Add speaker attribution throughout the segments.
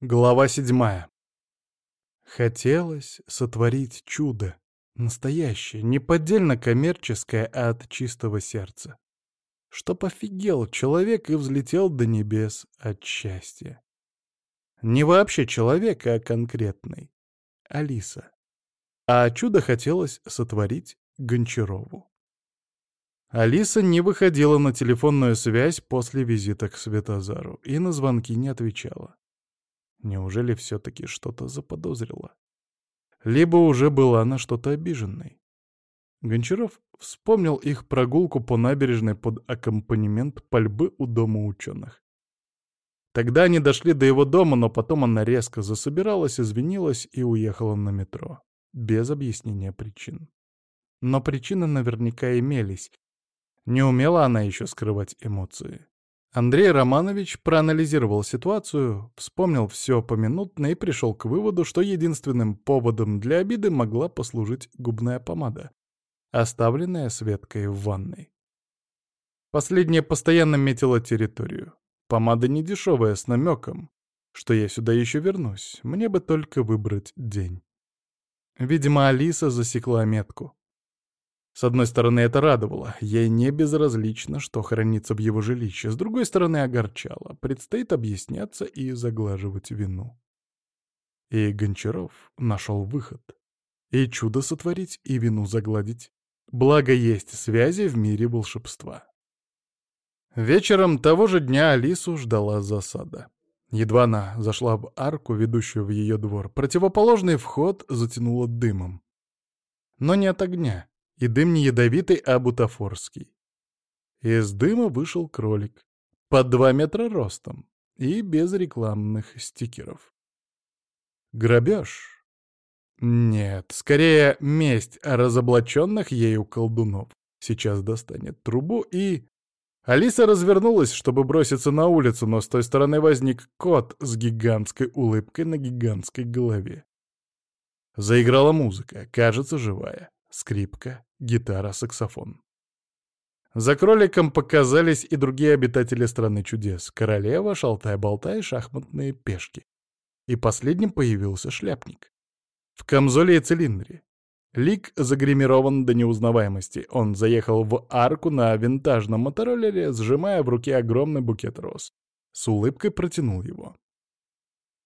Speaker 1: Глава седьмая. Хотелось сотворить чудо. Настоящее, не поддельно коммерческое, а от чистого сердца. Чтоб офигел человек и взлетел до небес от счастья. Не вообще человек, а конкретный. Алиса. А чудо хотелось сотворить Гончарову. Алиса не выходила на телефонную связь после визита к Светозару и на звонки не отвечала. Неужели все-таки что-то заподозрила? Либо уже была на что-то обиженной. Гончаров вспомнил их прогулку по набережной под аккомпанемент пальбы у дома ученых. Тогда они дошли до его дома, но потом она резко засобиралась, извинилась и уехала на метро. Без объяснения причин. Но причины наверняка имелись, не умела она еще скрывать эмоции. Андрей Романович проанализировал ситуацию, вспомнил все поминутно и пришел к выводу, что единственным поводом для обиды могла послужить губная помада, оставленная Светкой в ванной. Последняя постоянно метила территорию. Помада не дешевая, с намеком, что я сюда еще вернусь, мне бы только выбрать день. Видимо, Алиса засекла метку. С одной стороны, это радовало, ей не безразлично, что хранится в его жилище, с другой стороны, огорчало, предстоит объясняться и заглаживать вину. И Гончаров нашел выход. И чудо сотворить, и вину загладить. Благо есть связи в мире волшебства. Вечером того же дня Алису ждала засада. Едва она зашла в арку, ведущую в ее двор, противоположный вход затянуло дымом. Но не от огня. И дым не ядовитый, а бутафорский. Из дыма вышел кролик. Под два метра ростом. И без рекламных стикеров. Грабеж? Нет, скорее месть разоблаченных ею колдунов. Сейчас достанет трубу и... Алиса развернулась, чтобы броситься на улицу, но с той стороны возник кот с гигантской улыбкой на гигантской голове. Заиграла музыка, кажется, живая. Скрипка, гитара, саксофон. За кроликом показались и другие обитатели страны чудес — королева, шалтай-болтай, шахматные пешки. И последним появился шляпник. В камзоле и цилиндре. Лик загримирован до неузнаваемости. Он заехал в арку на винтажном мотороллере, сжимая в руке огромный букет роз. С улыбкой протянул его.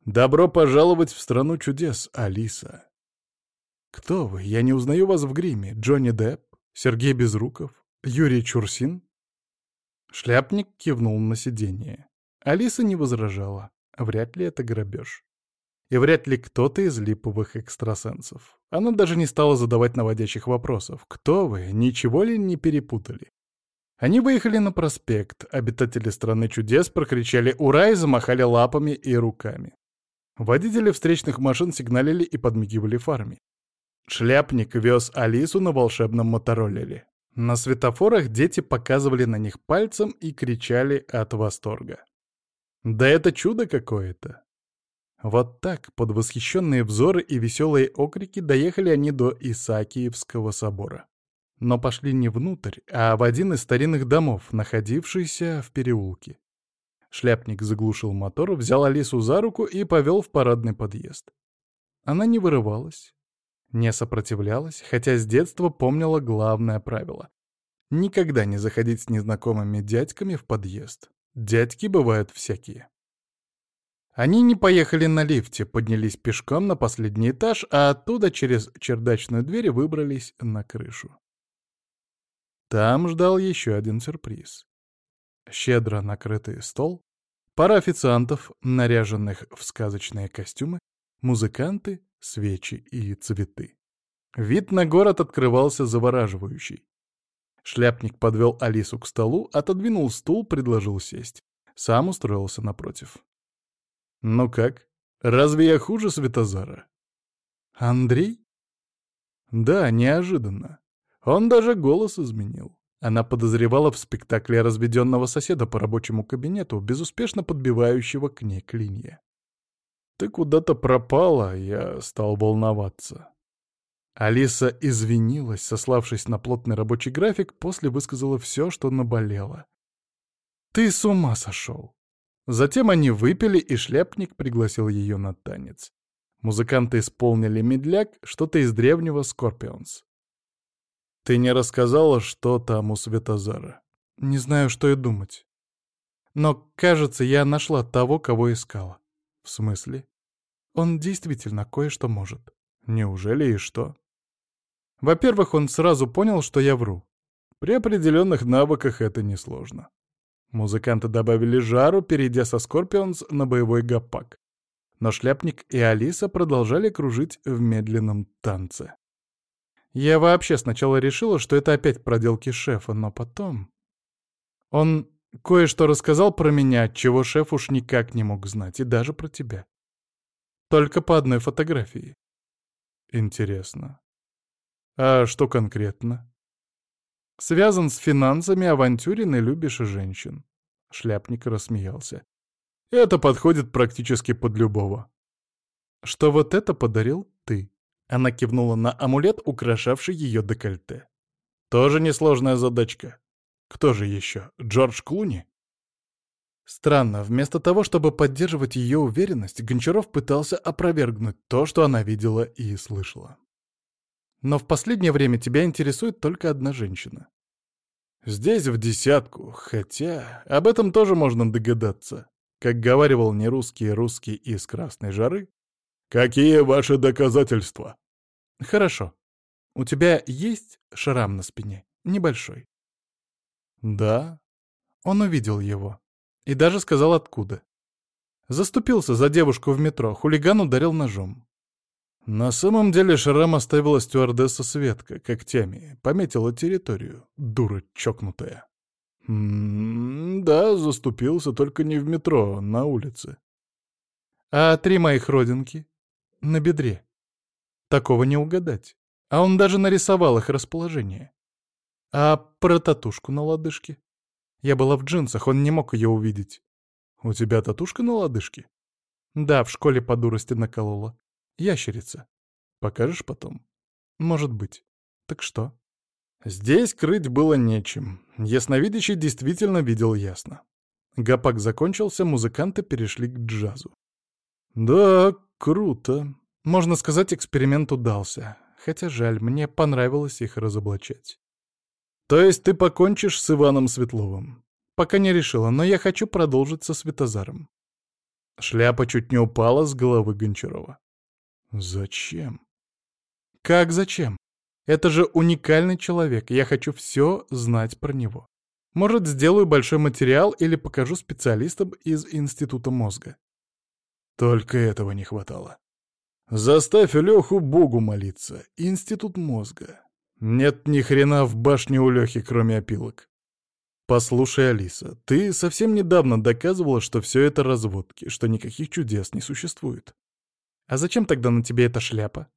Speaker 1: «Добро пожаловать в страну чудес, Алиса!» «Кто вы? Я не узнаю вас в гриме. Джонни Депп? Сергей Безруков? Юрий Чурсин?» Шляпник кивнул на сиденье. Алиса не возражала. Вряд ли это грабеж. И вряд ли кто-то из липовых экстрасенсов. Она даже не стала задавать наводящих вопросов. «Кто вы? Ничего ли не перепутали?» Они выехали на проспект. Обитатели страны чудес прокричали «Ура!» и замахали лапами и руками. Водители встречных машин сигналили и подмигивали фарами. Шляпник вез Алису на волшебном мотороллере. На светофорах дети показывали на них пальцем и кричали от восторга. Да это чудо какое-то! Вот так, под восхищенные взоры и веселые окрики, доехали они до Исаакиевского собора. Но пошли не внутрь, а в один из старинных домов, находившийся в переулке. Шляпник заглушил мотор, взял Алису за руку и повел в парадный подъезд. Она не вырывалась, не сопротивлялась, хотя с детства помнила главное правило. Никогда не заходить с незнакомыми дядьками в подъезд. Дядьки бывают всякие. Они не поехали на лифте, поднялись пешком на последний этаж, а оттуда через чердачную дверь выбрались на крышу. Там ждал еще один сюрприз. Щедро накрытый стол, пара официантов, наряженных в сказочные костюмы, музыканты, свечи и цветы. Вид на город открывался завораживающий. Шляпник подвел Алису к столу, отодвинул стул, предложил сесть. Сам устроился напротив. «Ну как? Разве я хуже Светозара?» «Андрей?» «Да, неожиданно. Он даже голос изменил. Она подозревала в спектакле разведенного соседа по рабочему кабинету, безуспешно подбивающего к ней клинья. Ты куда-то пропала, я стал волноваться. Алиса извинилась, сославшись на плотный рабочий график, после высказала все, что наболело. «Ты с ума сошел! Затем они выпили, и шляпник пригласил ее на танец. Музыканты исполнили медляк, что-то из древнего «Скорпионс». «Ты не рассказала, что там у Светозара?» «Не знаю, что и думать. Но, кажется, я нашла того, кого искала». «В смысле?» «Он действительно кое-что может». «Неужели и что?» «Во-первых, он сразу понял, что я вру. При определенных навыках это несложно. Музыканты добавили жару, перейдя со Скорпионс на боевой гопак. Но Шляпник и Алиса продолжали кружить в медленном танце. Я вообще сначала решила, что это опять проделки шефа, но потом... Он кое-что рассказал про меня, чего шеф уж никак не мог знать, и даже про тебя. Только по одной фотографии. Интересно. А что конкретно? Связан с финансами, авантюрен и любишь женщин. Шляпник рассмеялся. Это подходит практически под любого. Что вот это подарил ты. Она кивнула на амулет, украшавший ее декольте. Тоже несложная задачка. Кто же еще? Джордж Клуни? Странно, вместо того, чтобы поддерживать ее уверенность, Гончаров пытался опровергнуть то, что она видела и слышала. Но в последнее время тебя интересует только одна женщина. Здесь в десятку, хотя об этом тоже можно догадаться. Как говаривал нерусский русский из Красной Жары, «Какие ваши доказательства?» «Хорошо. У тебя есть шрам на спине? Небольшой?» «Да». Он увидел его. И даже сказал, откуда. Заступился за девушку в метро, хулиган ударил ножом. На самом деле шрам оставила стюардесса Светка когтями, пометила территорию, дура чокнутая. М -м да, заступился, только не в метро, на улице. А три моих родинки? На бедре. Такого не угадать. А он даже нарисовал их расположение. А про татушку на лодыжке? Я была в джинсах, он не мог ее увидеть. У тебя татушка на лодыжке? Да, в школе по дурости наколола. Ящерица. Покажешь потом? Может быть. Так что? Здесь крыть было нечем. Ясновидящий действительно видел ясно. Гапак закончился, музыканты перешли к джазу. Да, круто. Можно сказать, эксперимент удался. Хотя жаль, мне понравилось их разоблачать. То есть ты покончишь с Иваном Светловым? Пока не решила, но я хочу продолжить со Светозаром. Шляпа чуть не упала с головы Гончарова. Зачем? Как зачем? Это же уникальный человек, я хочу все знать про него. Может, сделаю большой материал или покажу специалистам из Института мозга. Только этого не хватало. Заставь Леху Богу молиться. Институт мозга. Нет ни хрена в башне у Лехи, кроме опилок. Послушай, Алиса, ты совсем недавно доказывала, что все это разводки, что никаких чудес не существует. А зачем тогда на тебе эта шляпа?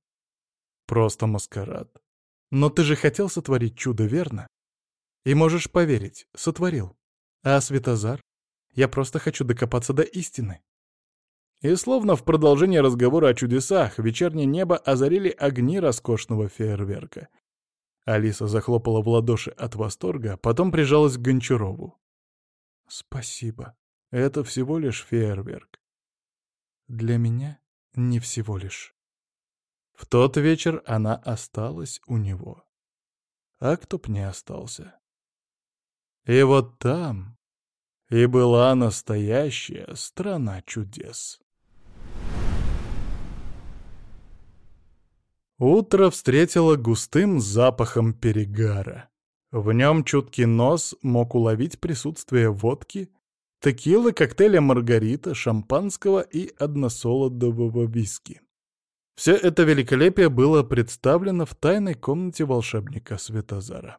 Speaker 1: Просто маскарад. Но ты же хотел сотворить чудо, верно? И можешь поверить, сотворил. А Светозар? Я просто хочу докопаться до истины. И словно в продолжение разговора о чудесах, вечернее небо озарили огни роскошного фейерверка. Алиса захлопала в ладоши от восторга, потом прижалась к Гончарову. «Спасибо. Это всего лишь фейерверк. Для меня не всего лишь. В тот вечер она осталась у него. А кто б не остался? И вот там и была настоящая страна чудес. Утро встретило густым запахом перегара. В нем чуткий нос мог уловить присутствие водки текилы, коктейля маргарита, шампанского и односолодового виски. Все это великолепие было представлено в тайной комнате волшебника Светозара.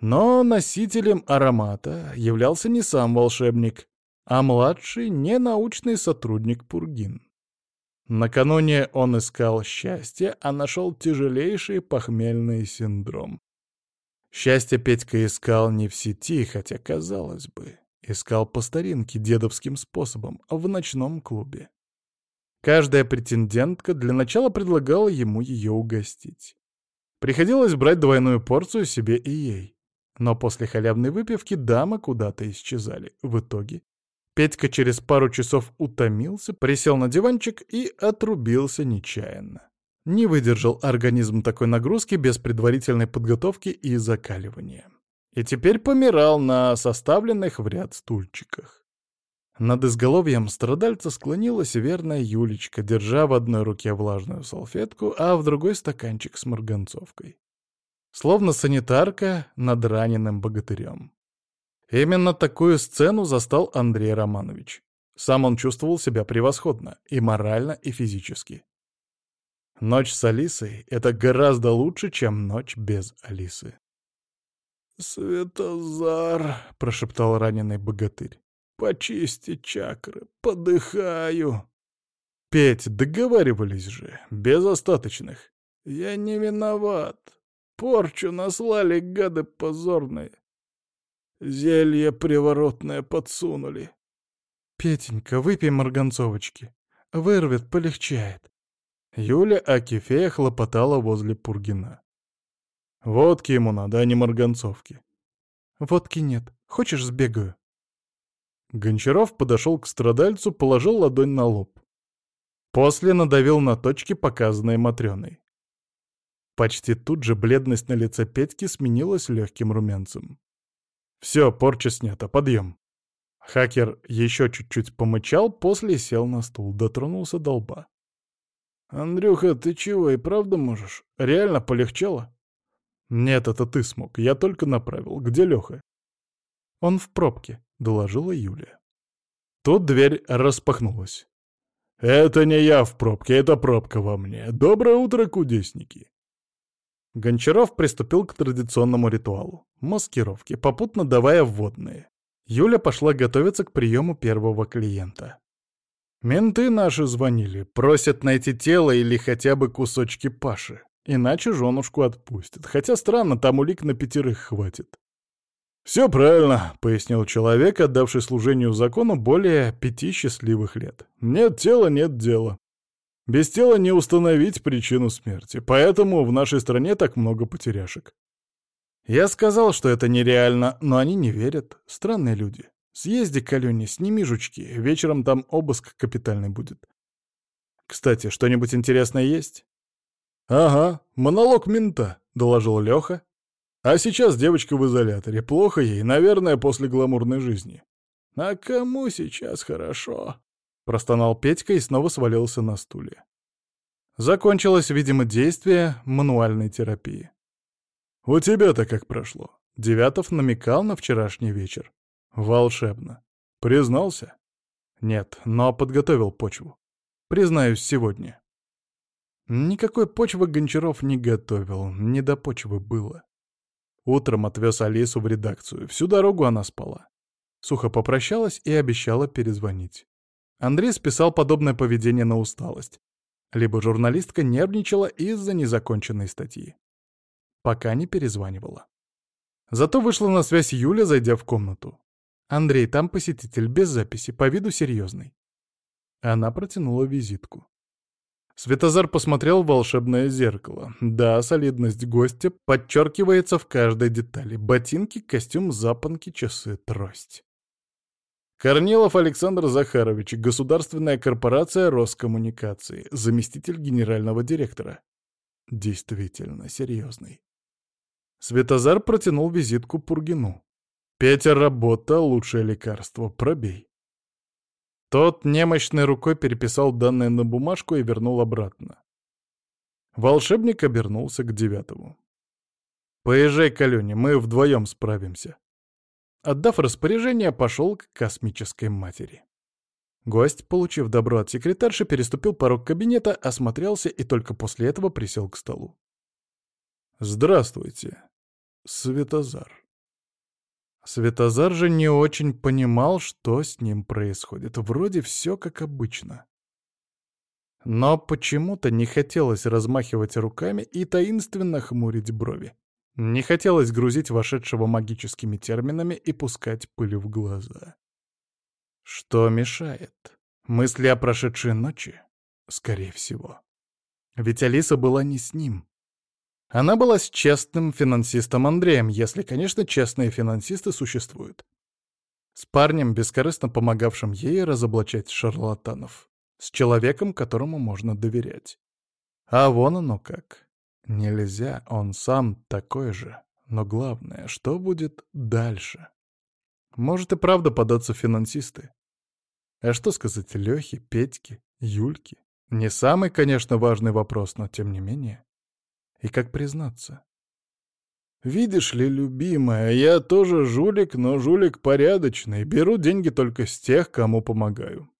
Speaker 1: Но носителем аромата являлся не сам волшебник, а младший ненаучный сотрудник Пургин. Накануне он искал счастье, а нашел тяжелейший похмельный синдром. Счастье Петька искал не в сети, хотя, казалось бы, Искал по старинке, дедовским способом, в ночном клубе. Каждая претендентка для начала предлагала ему ее угостить. Приходилось брать двойную порцию себе и ей. Но после халявной выпивки дамы куда-то исчезали. В итоге Петька через пару часов утомился, присел на диванчик и отрубился нечаянно. Не выдержал организм такой нагрузки без предварительной подготовки и закаливания. И теперь помирал на составленных в ряд стульчиках. Над изголовьем страдальца склонилась верная Юлечка, держа в одной руке влажную салфетку, а в другой стаканчик с марганцовкой. Словно санитарка над раненым богатырем. Именно такую сцену застал Андрей Романович. Сам он чувствовал себя превосходно, и морально, и физически. Ночь с Алисой — это гораздо лучше, чем ночь без Алисы.
Speaker 2: «Светозар», — прошептал раненый богатырь, — «почисти чакры, подыхаю».
Speaker 1: «Петь, договаривались же, без остаточных».
Speaker 2: «Я не виноват. Порчу наслали гады позорные. Зелье приворотное подсунули».
Speaker 1: «Петенька, выпей марганцовочки. Вырвет, полегчает». Юля Акифея хлопотала возле Пургина. «Водки ему надо, а не марганцовки». «Водки нет. Хочешь, сбегаю?» Гончаров подошел к страдальцу, положил ладонь на лоб. После надавил на точки, показанные Матрёной. Почти тут же бледность на лице Петьки сменилась легким румянцем. «Все, порча снята, подъем». Хакер еще чуть-чуть помычал, после сел на стул, дотронулся до лба.
Speaker 2: «Андрюха, ты чего, и правда можешь? Реально полегчало?»
Speaker 1: «Нет, это ты смог. Я только направил. Где Леха?» «Он в пробке», — доложила Юлия. Тут дверь распахнулась.
Speaker 3: «Это не я в пробке, это пробка во мне. Доброе утро, кудесники!»
Speaker 1: Гончаров приступил к традиционному ритуалу — маскировке, попутно давая вводные. Юля пошла готовиться к приему первого клиента. Менты наши звонили, просят найти тело или хотя бы кусочки Паши. Иначе женушку отпустят. Хотя странно, там улик на пятерых хватит.
Speaker 3: «Все правильно», — пояснил человек, отдавший служению закону более пяти счастливых лет. «Нет тела — нет дела. Без тела не установить причину смерти, поэтому в нашей стране так много потеряшек».
Speaker 1: Я сказал, что это нереально, но они не верят. Странные люди. Съезди к Алене, сними жучки, вечером там обыск капитальный будет. Кстати, что-нибудь интересное есть?
Speaker 3: «Ага, монолог мента», — доложил Леха. «А сейчас девочка в изоляторе. Плохо ей, наверное, после гламурной жизни».
Speaker 2: «А кому сейчас хорошо?»
Speaker 1: — простонал Петька и снова свалился на стуле. Закончилось, видимо, действие мануальной терапии.
Speaker 3: «У тебя-то как прошло?»
Speaker 1: Девятов намекал на вчерашний вечер.
Speaker 3: Волшебно. Признался?
Speaker 1: Нет, но подготовил почву. Признаюсь, сегодня. Никакой почвы Гончаров не готовил, не до почвы было. Утром отвез Алису в редакцию, всю дорогу она спала. Сухо попрощалась и обещала перезвонить. Андрей списал подобное поведение на усталость. Либо журналистка нервничала из-за незаконченной статьи. Пока не перезванивала. Зато вышла на связь Юля, зайдя в комнату. «Андрей, там посетитель, без записи, по виду серьезный». Она протянула визитку. Светозар посмотрел в волшебное зеркало. Да, солидность гостя подчеркивается в каждой детали. Ботинки, костюм, запонки, часы, трость. Корнилов Александр Захарович, государственная корпорация Роскоммуникации, заместитель генерального директора. Действительно серьезный. Светозар протянул визитку Пургину. Петя работа — лучшее лекарство. Пробей. Тот немощной рукой переписал данные на бумажку и вернул обратно. Волшебник обернулся к девятому. «Поезжай к Алене, мы вдвоем справимся». Отдав распоряжение, пошел к космической матери. Гость, получив добро от секретарши, переступил порог кабинета, осмотрелся и только после этого присел к столу.
Speaker 3: «Здравствуйте, Светозар».
Speaker 1: Светозар же не очень понимал, что с ним происходит. Вроде все как обычно. Но почему-то не хотелось размахивать руками и таинственно хмурить брови. Не хотелось грузить вошедшего магическими терминами и пускать пыль в глаза. Что мешает? Мысли о прошедшей ночи? Скорее всего. Ведь Алиса была не с ним. Она была с честным финансистом Андреем, если, конечно, честные финансисты существуют. С парнем, бескорыстно помогавшим ей разоблачать шарлатанов. С человеком, которому можно доверять. А вон оно как. Нельзя, он сам такой же. Но главное, что будет дальше? Может и правда податься финансисты. А что сказать Лёхе, Петьке, Юльке? Не самый, конечно, важный вопрос, но тем не менее. И как признаться? «Видишь ли, любимая, я тоже жулик, но жулик порядочный. Беру деньги только с тех, кому помогаю».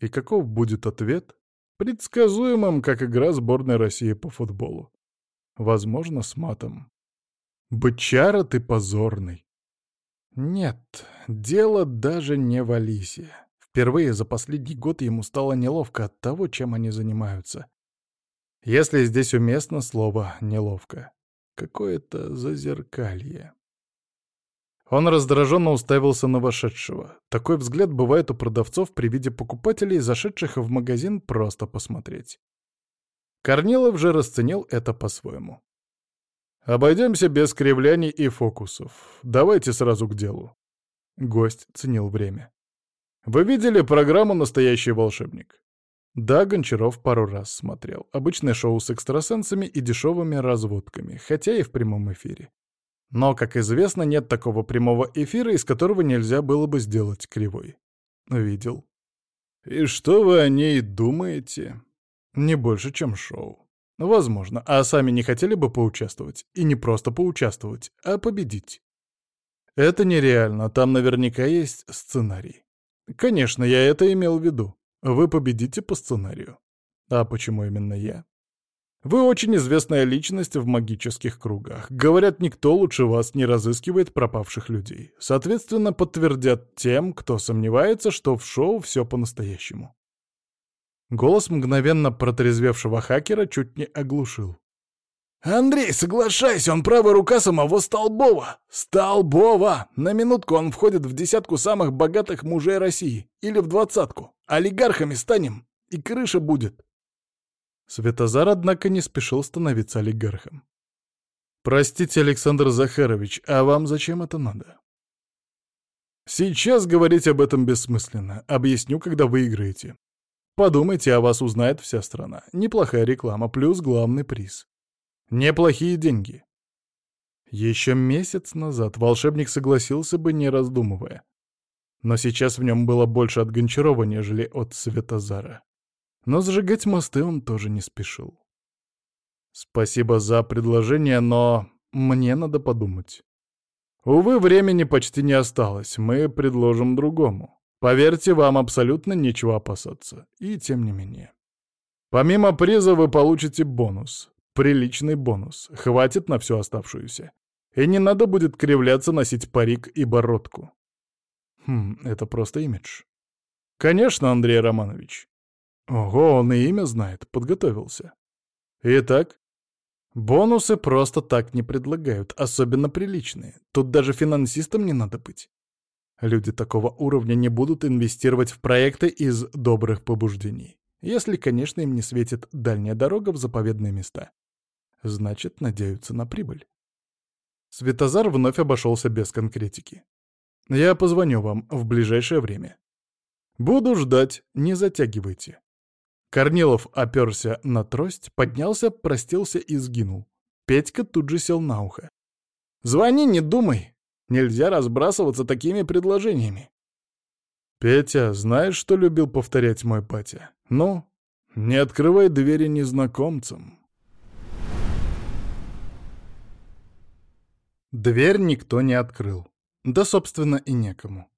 Speaker 1: И каков будет ответ? Предсказуемым, как игра сборной России по футболу. Возможно, с матом. «Бычара ты позорный!» Нет, дело даже не в Алисе. Впервые за последний год ему стало неловко от того, чем они занимаются. Если здесь уместно слово «неловко». Какое-то зазеркалье. Он раздраженно уставился на вошедшего. Такой взгляд бывает у продавцов при виде покупателей, зашедших в магазин просто посмотреть. Корнилов же расценил это по-своему. «Обойдемся без кривляний и фокусов. Давайте сразу к делу». Гость ценил время. «Вы видели программу «Настоящий волшебник»?» Да, Гончаров пару раз смотрел. Обычное шоу с экстрасенсами и дешевыми разводками, хотя и в прямом эфире. Но, как известно, нет такого прямого эфира, из которого нельзя было бы сделать кривой. Видел. И что вы о ней думаете? Не больше, чем шоу. Возможно. А сами не хотели бы поучаствовать? И не просто поучаствовать, а победить. Это нереально, там наверняка есть сценарий. Конечно, я это имел в виду. Вы победите по сценарию. А почему именно я? Вы очень известная личность в магических кругах. Говорят, никто лучше вас не разыскивает пропавших людей. Соответственно, подтвердят тем, кто сомневается, что в шоу все по-настоящему. Голос мгновенно протрезвевшего хакера чуть не оглушил. «Андрей, соглашайся, он правая рука самого Столбова! Столбова! На минутку он входит в десятку самых богатых мужей России. Или в двадцатку. Олигархами станем, и крыша будет!» Светозар, однако, не спешил становиться олигархом. «Простите, Александр Захарович, а вам зачем это надо?» «Сейчас говорить об этом бессмысленно. Объясню, когда выиграете. Подумайте, о вас узнает вся страна. Неплохая реклама, плюс главный приз. Неплохие деньги. Еще месяц назад волшебник согласился бы, не раздумывая. Но сейчас в нем было больше от Гончарова, нежели от Светозара. Но сжигать мосты он тоже не спешил. Спасибо за предложение, но мне надо подумать. Увы, времени почти не осталось, мы предложим другому. Поверьте, вам абсолютно нечего опасаться. И тем не менее. Помимо приза вы получите бонус. Приличный бонус. Хватит на всю оставшуюся. И не надо будет кривляться, носить парик и бородку. Хм, это просто имидж. Конечно, Андрей Романович. Ого, он и имя знает, подготовился. Итак, бонусы просто так не предлагают, особенно приличные. Тут даже финансистам не надо быть. Люди такого уровня не будут инвестировать в проекты из добрых побуждений. Если, конечно, им не светит дальняя дорога в заповедные места. Значит, надеются на прибыль. Светозар вновь обошелся без конкретики. «Я позвоню вам в ближайшее время. Буду ждать, не затягивайте». Корнилов оперся на трость, поднялся, простился и сгинул. Петька тут же сел на ухо. «Звони, не думай. Нельзя разбрасываться такими предложениями». «Петя, знаешь, что любил повторять мой батя? Ну, не открывай двери незнакомцам». Дверь никто не открыл. Да, собственно, и некому.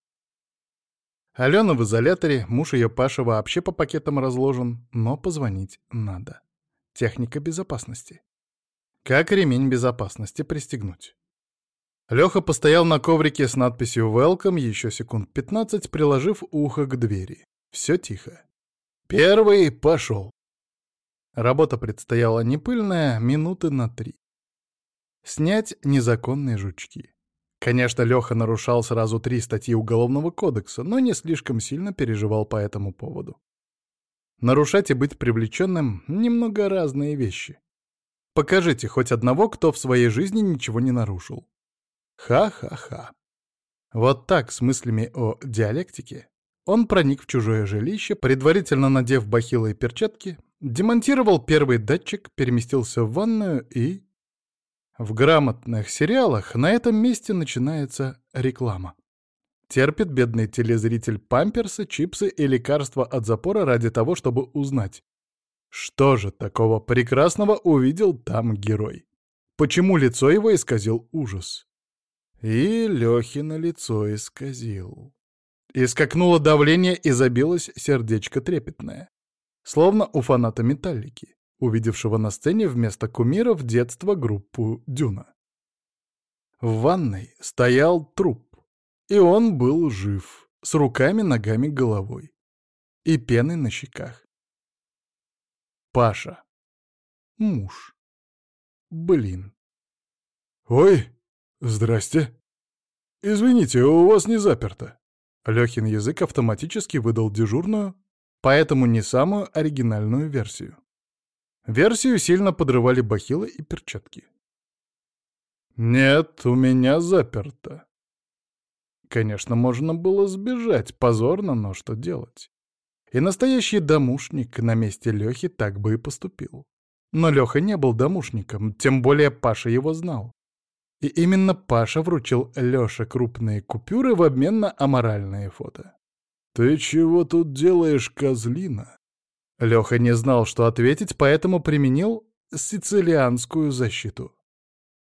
Speaker 1: Алена в изоляторе, муж ее Паша вообще по пакетам разложен, но позвонить надо. Техника безопасности. Как ремень безопасности пристегнуть? Леха постоял на коврике с надписью «Welcome» еще секунд 15, приложив ухо к двери. Все тихо. Первый пошел. Работа предстояла не пыльная, минуты на три. Снять незаконные жучки. Конечно, Леха нарушал сразу три статьи Уголовного кодекса, но не слишком сильно переживал по этому поводу. Нарушать и быть привлеченным — немного разные вещи. Покажите хоть одного, кто в своей жизни ничего не нарушил. Ха-ха-ха. Вот так, с мыслями о диалектике, он проник в чужое жилище, предварительно надев бахилы и перчатки, демонтировал первый датчик, переместился в ванную и... В грамотных сериалах на этом месте начинается реклама. Терпит бедный телезритель памперсы, чипсы и лекарства от запора ради того, чтобы узнать, что же такого прекрасного увидел там герой. Почему лицо его исказил ужас? И Лёхино лицо исказил. Искакнуло давление и забилось сердечко трепетное. Словно у фаната «Металлики», увидевшего на сцене вместо кумира в детство группу «Дюна». В ванной стоял труп, и он был жив, с руками, ногами, головой и пеной на щеках. Паша. Муж. Блин.
Speaker 3: «Ой, здрасте. Извините, у вас не заперто».
Speaker 1: Лёхин язык автоматически выдал дежурную, поэтому не самую оригинальную версию. Версию сильно подрывали бахилы и перчатки.
Speaker 3: «Нет, у меня заперто».
Speaker 1: Конечно, можно было сбежать, позорно, но что делать? И настоящий домушник на месте Лёхи так бы и поступил. Но Лёха не был домушником, тем более Паша его знал. И именно Паша вручил Лёше крупные купюры в обмен на аморальные фото.
Speaker 3: «Ты чего тут делаешь, козлина?»
Speaker 1: Лёха не знал, что ответить, поэтому применил сицилианскую защиту.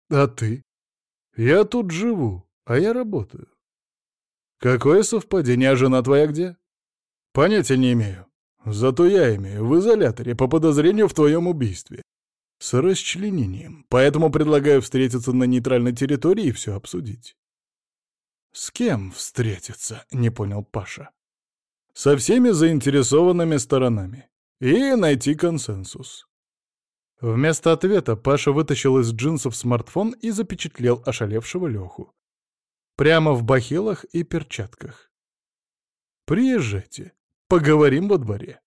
Speaker 3: «А ты?» «Я тут живу, а я работаю». «Какое совпадение, а жена твоя где?» «Понятия не имею. Зато я имею в изоляторе по подозрению в твоем убийстве. С расчленением. Поэтому предлагаю встретиться на нейтральной территории и все обсудить».
Speaker 1: «С кем встретиться?» — не понял Паша.
Speaker 3: «Со всеми заинтересованными сторонами. И найти консенсус».
Speaker 1: Вместо ответа Паша вытащил из джинсов смартфон и запечатлел ошалевшего Леху. Прямо в бахилах и перчатках. «Приезжайте. Поговорим во дворе».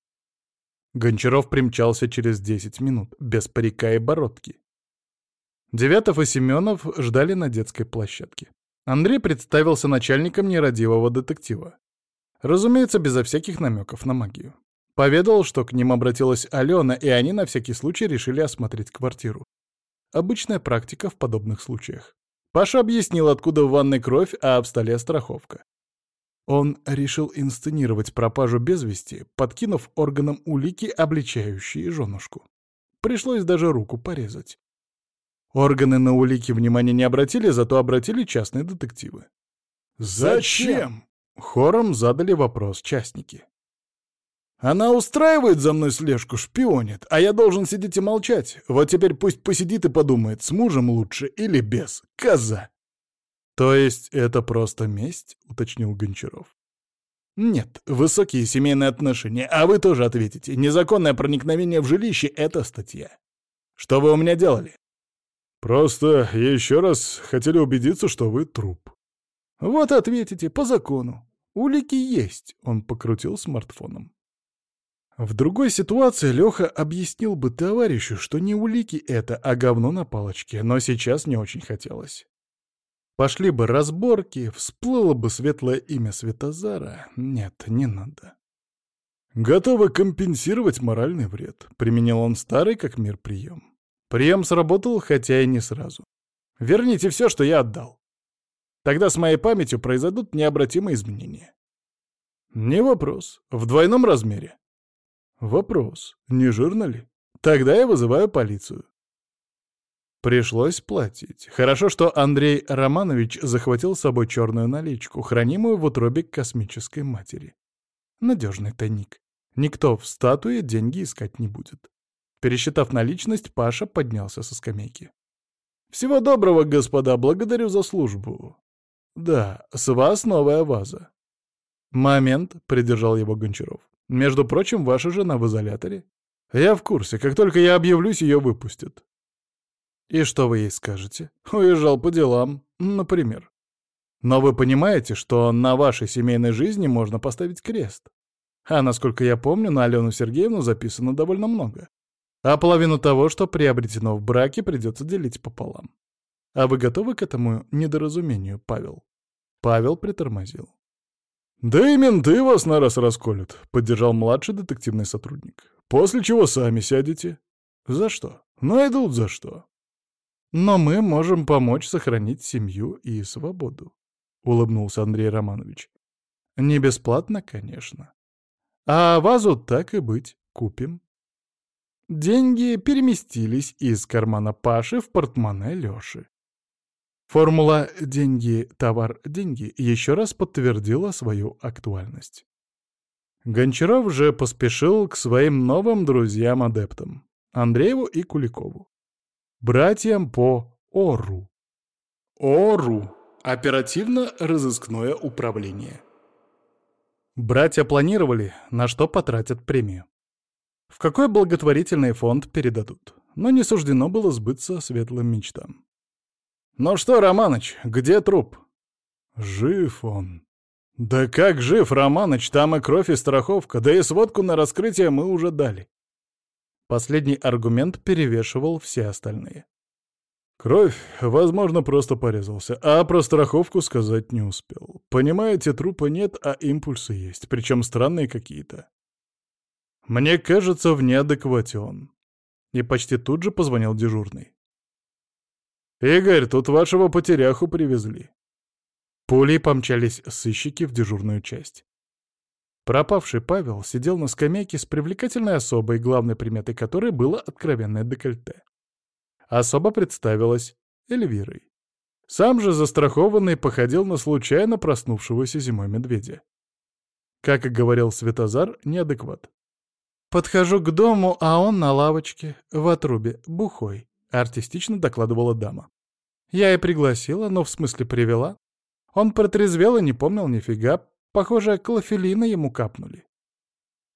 Speaker 1: Гончаров примчался через 10 минут, без парика и бородки. Девятов и Семенов ждали на детской площадке. Андрей представился начальником нерадивого детектива. Разумеется, безо всяких намеков на магию. Поведал, что к ним обратилась Алена, и они на всякий случай решили осмотреть квартиру. Обычная практика в подобных случаях. Паша объяснил, откуда в ванной кровь, а в столе страховка. Он решил инсценировать пропажу без вести, подкинув органам улики, обличающие женушку. Пришлось даже руку порезать. Органы на улики внимания не обратили, зато обратили частные детективы.
Speaker 3: «Зачем?»
Speaker 1: — хором задали вопрос частники.
Speaker 3: «Она устраивает за мной слежку, шпионит, а я должен сидеть и молчать. Вот теперь пусть посидит и подумает, с мужем лучше или без. Коза!»
Speaker 1: «То есть это просто месть?» — уточнил Гончаров.
Speaker 3: «Нет, высокие семейные отношения, а вы тоже ответите. Незаконное проникновение в жилище — это статья. Что вы у меня делали?»
Speaker 1: «Просто еще раз хотели убедиться, что вы труп».
Speaker 3: «Вот ответите, по закону. Улики есть», — он покрутил смартфоном.
Speaker 1: В другой ситуации Леха объяснил бы товарищу, что не улики это, а говно на палочке, но сейчас не очень хотелось. Пошли бы разборки, всплыло бы светлое имя Светозара. Нет, не надо.
Speaker 3: «Готовы компенсировать моральный вред», — применил он старый как мир прием.
Speaker 1: Прием сработал, хотя и не сразу. «Верните все, что я отдал. Тогда с моей памятью произойдут необратимые изменения».
Speaker 3: «Не вопрос. В двойном размере».
Speaker 1: «Вопрос. Не жирно ли? Тогда я вызываю полицию». Пришлось платить. Хорошо, что Андрей Романович захватил с собой черную наличку, хранимую в утробе космической матери. Надежный тайник. Никто в статуе деньги искать не будет. Пересчитав наличность, Паша поднялся со скамейки. «Всего доброго, господа, благодарю за службу. Да, с вас новая ваза». «Момент», — придержал его Гончаров. «Между прочим, ваша жена в изоляторе. Я в курсе, как только я объявлюсь, ее выпустят. И что вы ей скажете? Уезжал по делам, например. Но вы понимаете, что на вашей семейной жизни можно поставить крест. А насколько я помню, на Алену Сергеевну записано довольно много. А половину того, что приобретено в браке, придется делить пополам. А вы готовы к этому недоразумению, Павел? Павел притормозил.
Speaker 3: «Да и менты вас на раз расколют», — поддержал младший детективный сотрудник. «После чего сами сядете». «За что?» «Найдут за что».
Speaker 1: «Но мы можем помочь сохранить семью и свободу», — улыбнулся Андрей Романович. «Не бесплатно, конечно. А вазу, так и быть, купим». Деньги переместились из кармана Паши в портмоне Лёши. Формула «деньги, товар, деньги» еще раз подтвердила свою актуальность. Гончаров же поспешил к своим новым друзьям-адептам — Андрееву и Куликову. Братьям по ОРУ. ОРУ — оперативно-розыскное управление. Братья планировали, на что потратят премию. В какой благотворительный фонд передадут, но не суждено было сбыться светлым мечтам. «Ну что, Романыч, где труп?»
Speaker 3: «Жив он».
Speaker 1: «Да как жив, Романыч? Там и кровь, и страховка, да и сводку на раскрытие мы уже дали». Последний аргумент перевешивал все остальные.
Speaker 3: Кровь, возможно, просто порезался, а про страховку сказать не успел. Понимаете, трупа нет, а импульсы есть, причем странные какие-то.
Speaker 1: Мне кажется, в неадеквате он. И почти тут же позвонил дежурный.
Speaker 3: «Игорь, тут вашего потеряху привезли».
Speaker 1: Пулей помчались сыщики в дежурную часть. Пропавший Павел сидел на скамейке с привлекательной особой, главной приметой которой было откровенное декольте. Особа представилась Эльвирой. Сам же застрахованный походил на случайно проснувшегося зимой медведя. Как и говорил Светозар, неадекват. «Подхожу к дому, а он на лавочке, в отрубе, бухой. — артистично докладывала дама. «Я и пригласила, но в смысле привела. Он протрезвел и не помнил нифига. Похоже, клофелина ему капнули».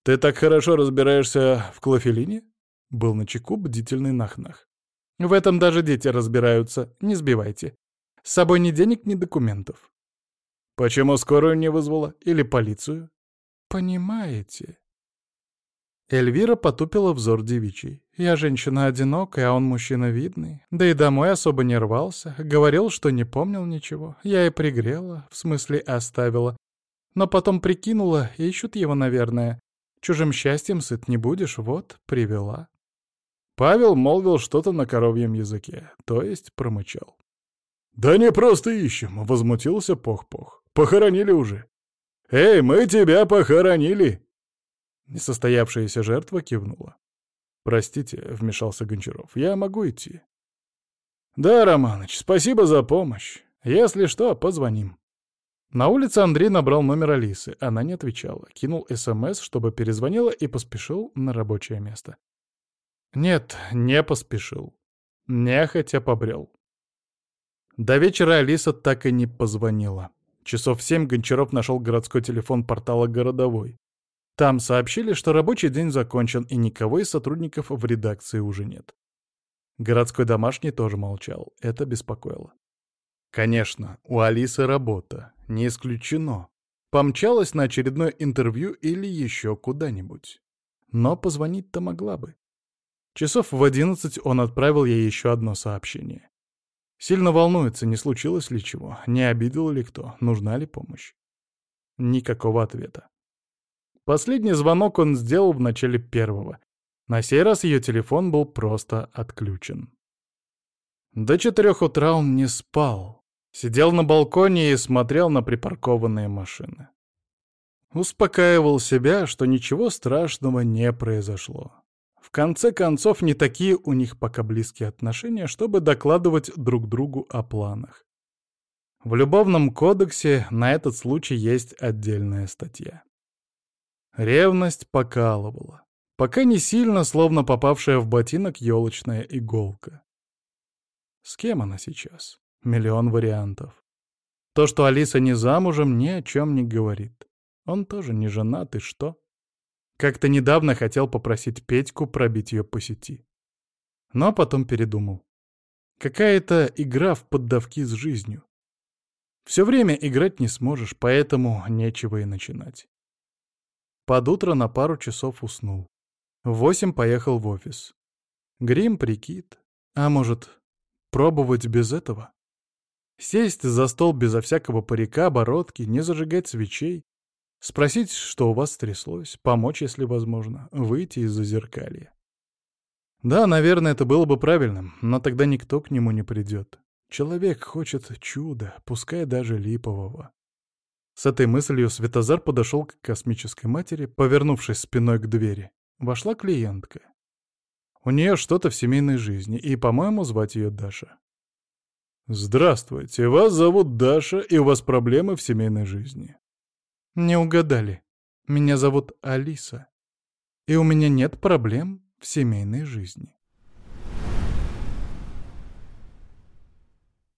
Speaker 3: «Ты так хорошо разбираешься в клофелине?» — был на чеку бдительный Нахнах.
Speaker 1: «В этом даже дети разбираются, не сбивайте. С собой ни денег, ни документов».
Speaker 3: «Почему скорую не вызвала? Или полицию?»
Speaker 1: «Понимаете...» Эльвира потупила взор девичий. «Я женщина одинокая, а он мужчина видный. Да и домой особо не рвался. Говорил, что не помнил ничего. Я и пригрела, в смысле оставила. Но потом прикинула, ищут его, наверное. Чужим счастьем сыт не будешь, вот, привела».
Speaker 3: Павел молвил что-то на коровьем языке, то есть промычал. «Да не просто ищем», — возмутился Пох-Пох. «Похоронили уже». «Эй, мы тебя похоронили!»
Speaker 1: Несостоявшаяся жертва кивнула.
Speaker 3: «Простите», — вмешался Гончаров, — «я могу идти».
Speaker 1: «Да, Романыч, спасибо за помощь. Если что, позвоним». На улице Андрей набрал номер Алисы. Она не отвечала. Кинул СМС, чтобы перезвонила, и поспешил на рабочее место. Нет, не поспешил. Нехотя побрел. До вечера Алиса так и не позвонила. Часов в семь Гончаров нашел городской телефон портала «Городовой». Там сообщили, что рабочий день закончен и никого из сотрудников в редакции уже нет. Городской домашний тоже молчал, это беспокоило. Конечно, у Алисы работа, не исключено. Помчалась на очередное интервью или еще куда-нибудь. Но позвонить-то могла бы. Часов в одиннадцать он отправил ей еще одно сообщение. Сильно волнуется, не случилось ли чего, не обидел ли кто, нужна ли помощь. Никакого ответа. Последний звонок он сделал в начале первого. На сей раз ее телефон был просто отключен. До четырех утра он не спал. Сидел на балконе и смотрел на припаркованные машины. Успокаивал себя, что ничего страшного не произошло. В конце концов, не такие у них пока близкие отношения, чтобы докладывать друг другу о планах. В любовном кодексе на этот случай есть отдельная статья. Ревность покалывала. Пока не сильно, словно попавшая в ботинок елочная иголка. С кем она сейчас? Миллион вариантов. То, что Алиса не замужем, ни о чем не говорит. Он тоже не женат, и что? Как-то недавно хотел попросить Петьку пробить ее по сети. Но потом передумал. Какая-то игра в поддавки с жизнью. Все время играть не сможешь, поэтому нечего и начинать. Под утро на пару часов уснул. В восемь поехал в офис. Грим, прикид. А может, пробовать без этого? Сесть за стол безо всякого парика, бородки, не зажигать свечей. Спросить, что у вас стряслось, помочь, если возможно, выйти из зазеркалья. Да, наверное, это было бы правильным, но тогда никто к нему не придет. Человек хочет чуда, пускай даже липового. С этой мыслью Светозар подошел к космической матери, повернувшись спиной к двери. Вошла клиентка. У нее что-то в семейной жизни, и, по-моему, звать ее Даша.
Speaker 3: «Здравствуйте, вас зовут Даша, и у вас проблемы в семейной жизни».
Speaker 1: «Не угадали. Меня зовут Алиса, и у меня нет проблем в семейной жизни».